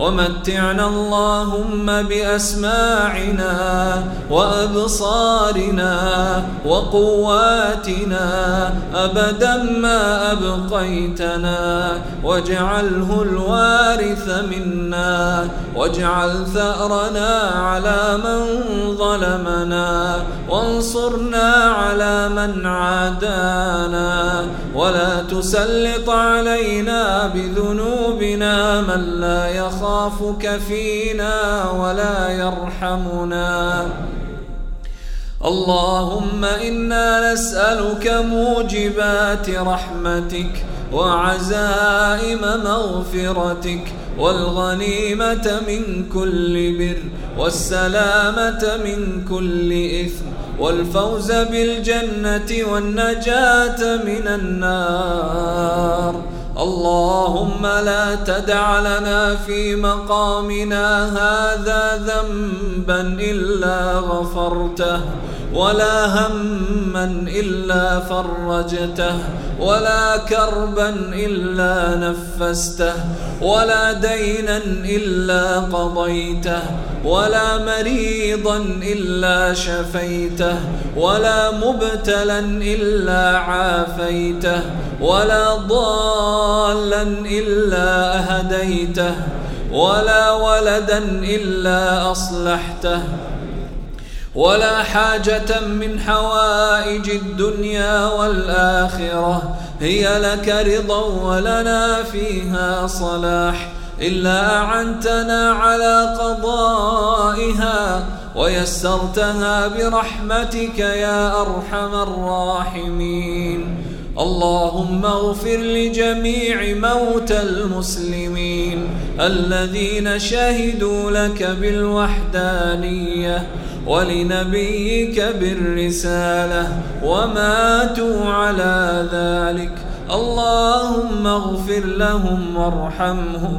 ومتعنا اللهم بأسماعنا وأبصارنا وقواتنا أبدا ما أبقيتنا واجعله الوارث منا واجعل ثأرنا على من ظلمنا وانصرنا على من عادانا ولا تسلط علينا بذنوبنا من لا يخاف يخافك فينا ولا يرحمنا. اللهم إنا نسألك موجبات رحمتك وعزائم مغفرتك والغنيمة من كل بر والسلامة من كل إثم والفوز بالجنة والنجاة من النار. اللهم لا تدع لنا في مقامنا هذا ذنبا إلا غفرته. ولا هما إلا فرجته ولا كربا إلا نفسته ولا دينا إلا قضيته ولا مريضا إلا شفيته ولا مبتلا إلا عافيته ولا ضالا إلا أهديته ولا ولدا إلا أصلحته. ولا حاجة من حوائج الدنيا والآخرة. هي لك رضا ولنا فيها صلاح. إلا أعنتنا على قضائها ويسرتها برحمتك يا أرحم الراحمين. اللهم اغفر لجميع موتى المسلمين الذين شهدوا لك بالوحدانية. ولنبيك بالرسالة وماتوا على ذلك. اللهم اغفر لهم وارحمهم.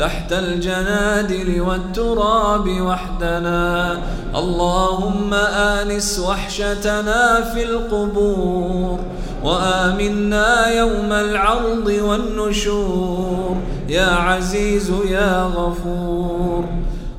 تحت الجنادل والتراب وحدنا. اللهم آنس وحشتنا في القبور وآمنا يوم العرض والنشور. يا عزيز يا غفور.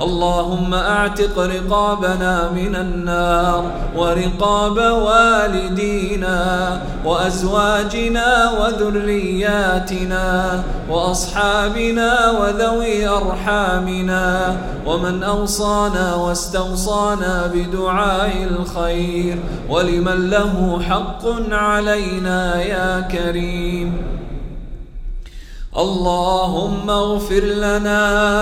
اللهم أعتق رقابنا من النار ورقاب والدينا وأزواجنا وذرياتنا وأصحابنا وذوي أرحامنا ومن أوصانا واستوصانا بدعاء الخير ولمن له حق علينا يا كريم. اللهم اغفر لنا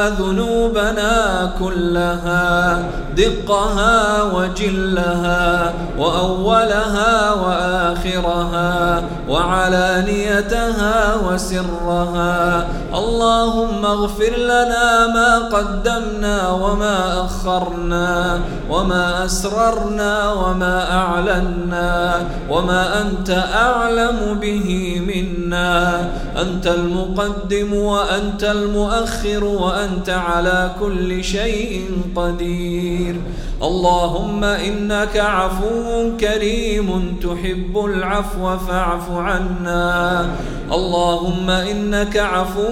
ذنوبنا كلها دقها وجلها وأولها وآخرها وعلانيتها وسرها. اللهم اغفر لنا ما قدمنا وما أخرنا وما أسررنا وما أعلنا وما أنت أعلم به منا. أنت المقدم المقدم وأنت المؤخر وأنت على كل شيء قدير. اللهم إنك عفو كريم تحب العفو فاعف عنا. اللهم إنك عفو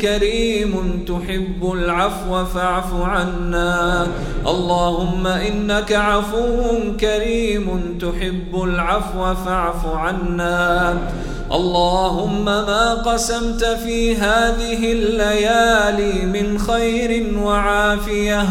كريم تحب العفو فاعف عنا. اللهم إنك عفو كريم تحب العفو فاعف عنا. اللهم ما قسمت في هذه الليالي من خير وعافية.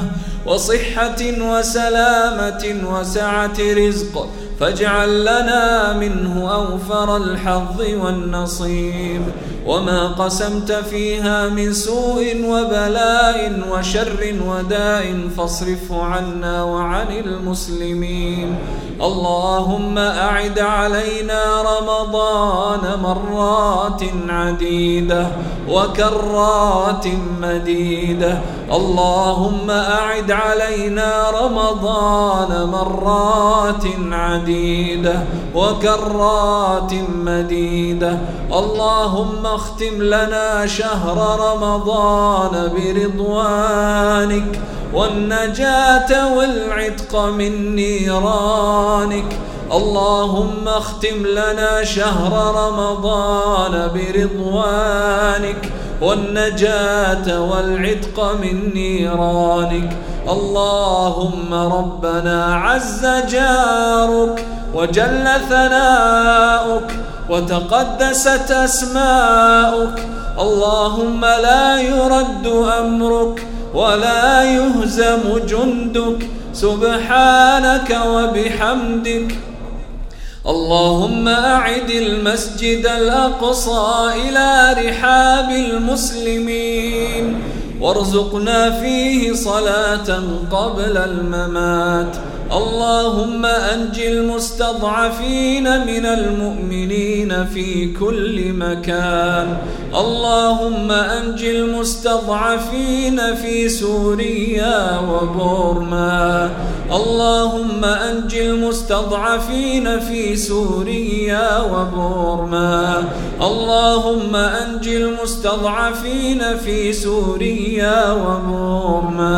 وصحة وسلامة وسعة رزق فاجعل لنا منه أوفر الحظ والنصيب. وما قسمت فيها من سوء وبلاء وشر وداء فاصرفه عنا وعن المسلمين. اللهم أعد علينا رمضان مرات عديدة وكرات مديدة. اللهم أعد علينا رمضان مرات عديدة وكرات مديدة. اللهم اختم لنا شهر رمضان برضوانك. والنجاة والعتق من نيرانك. اللهم اختم لنا شهر رمضان برضوانك. والنجاة والعتق من نيرانك. اللهم ربنا عز جارك وجل ثناؤك وتقدست أسماؤك اللهم لا يرد أمرك ولا يهزم جندك. سبحانك وبحمدك. اللهم أعد المسجد الأقصى إلى رحاب المسلمين. وارزقنا فيه صلاة قبل الممات. اللهم أنج المستضعفين من المؤمنين في كل مكان. اللهم أنج المستضعفين في سوريا وبورما. اللهم أنج المستضعفين في سوريا وبورما. اللهم أنج المستضعفين في سوريا وبورما.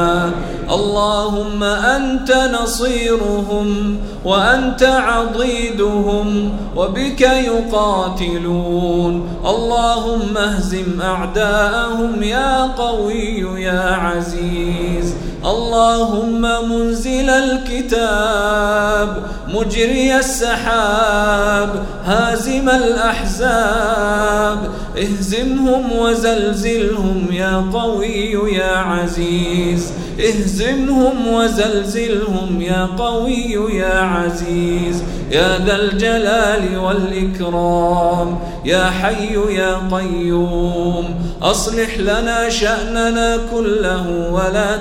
اللهم أنت نصيرهم وأنت عضيدهم وبك يقاتلون. اللهم اهزم أعداءهم يا قوي يا عزيز. اللهم منزل الكتاب مجري السحاب هازم الأحزاب اهزمهم وزلزلهم يا قوي يا عزيز. اهزمهم وزلزلهم يا قوي يا عزيز. يا ذا الجلال والإكرام يا حي يا قيوم. أصلح لنا شأننا كله ولا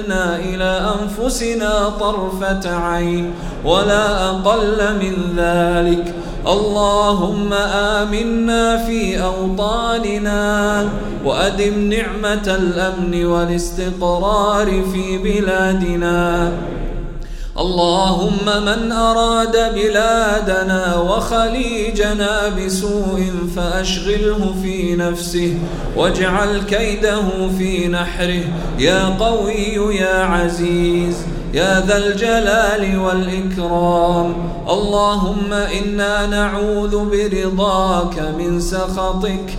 تكلنا إلى أنفسنا طرفة عين ولا أقل من ذلك. اللهم آمنا في أوطاننا وأدم نعمة الأمن والاستقرار في بلادنا. اللهم من أراد بلادنا وخليجنا بسوء فأشغله في نفسه واجعل كيده في نحره. يا قوي يا عزيز يا ذا الجلال والإكرام. اللهم إنا نعوذ برضاك من سخطك